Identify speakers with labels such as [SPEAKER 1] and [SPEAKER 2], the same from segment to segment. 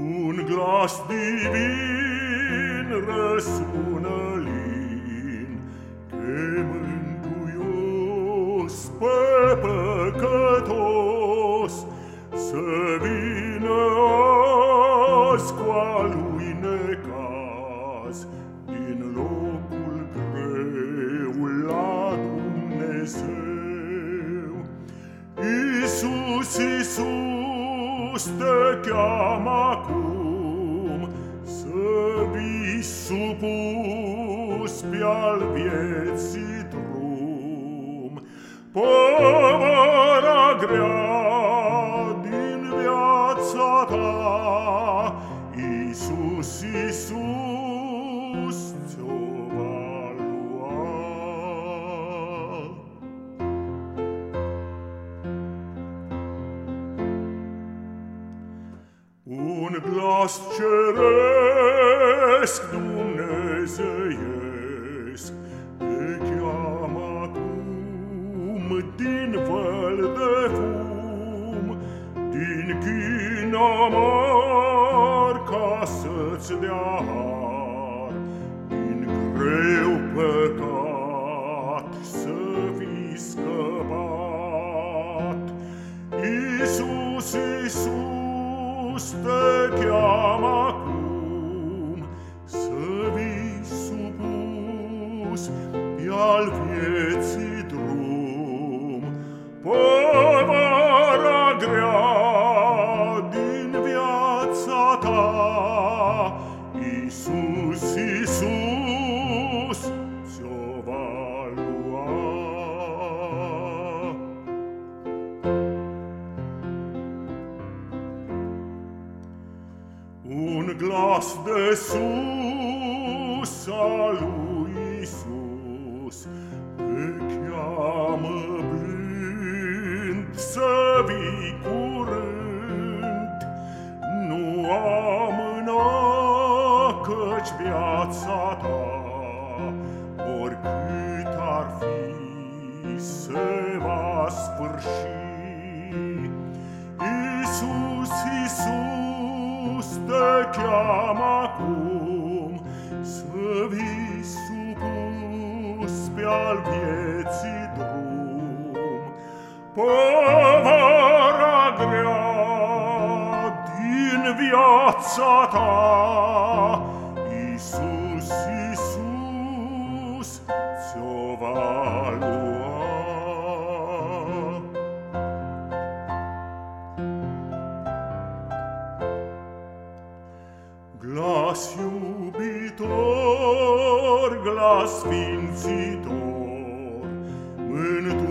[SPEAKER 1] un glas divin răsună lin, chemându-ios pe păcătos, să vină azi cu a lui necaz, din locul greu la Dumnezeu. Iisus, Iisus, Deus te cheamă acum Să vii supus pe-al vieții drum. Povara grea din viața ta Iisus, Iisus, ți-o va glas ceresc dumnezeiesc te cheamă acum din văl de fum din chin amar ca să-ți dea har din greu al vieții drum, povara grea din viața ta, Iisus, Iisus, ți-o va lua. Un glas de sus salut, să vii curând Nu amâna căci viața ta Oricât ar fi se va sfârși Iisus, Iisus, te cheamă acum Să vii supus pe-al vieții drum. Povara piazzata Isus Isus Ziovalua Glas iubitor, glas vincitor, mântuitor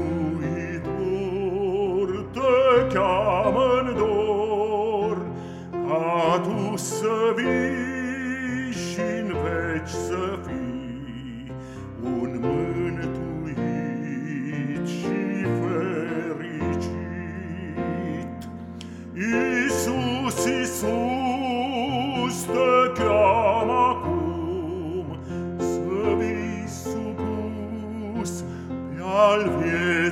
[SPEAKER 1] vii și în veci să fii un mântuit și fericit. Iisus, Iisus, te cheamă acum să vii supus pe al vieții.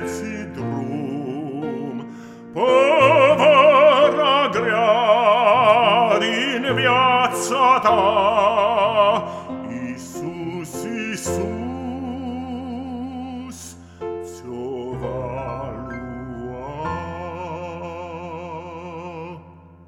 [SPEAKER 1] in viazza ta Isus Isus.